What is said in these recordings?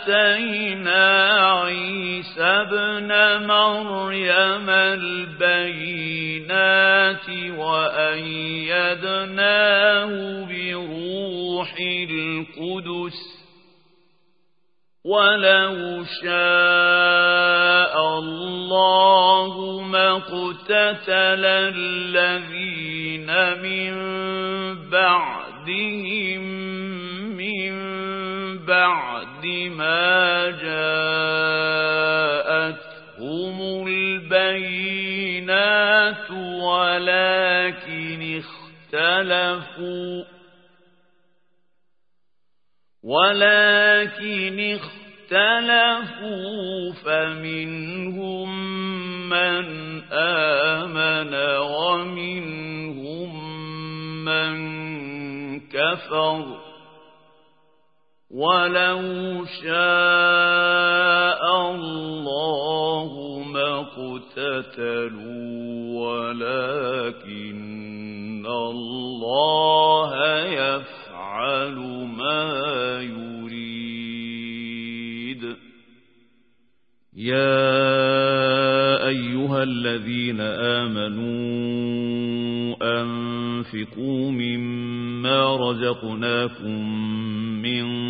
وآتينا عيسى ابن مريم البينات وأيدناه بروح القدس ولو شاء الله ما اقتتل الذين من بعدهم بعد ما جاءتهم البينات ولكن اختلفوا ولكن اختلفوا فمنهم من آمن ومنهم من كفر. ولو شاء الله ما اقتتلوا ولكن الله يفعل ما يريد يا أيها الذين آمنوا أنفقوا مما رزقناكم من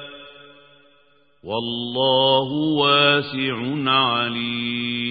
والله واسع عليم.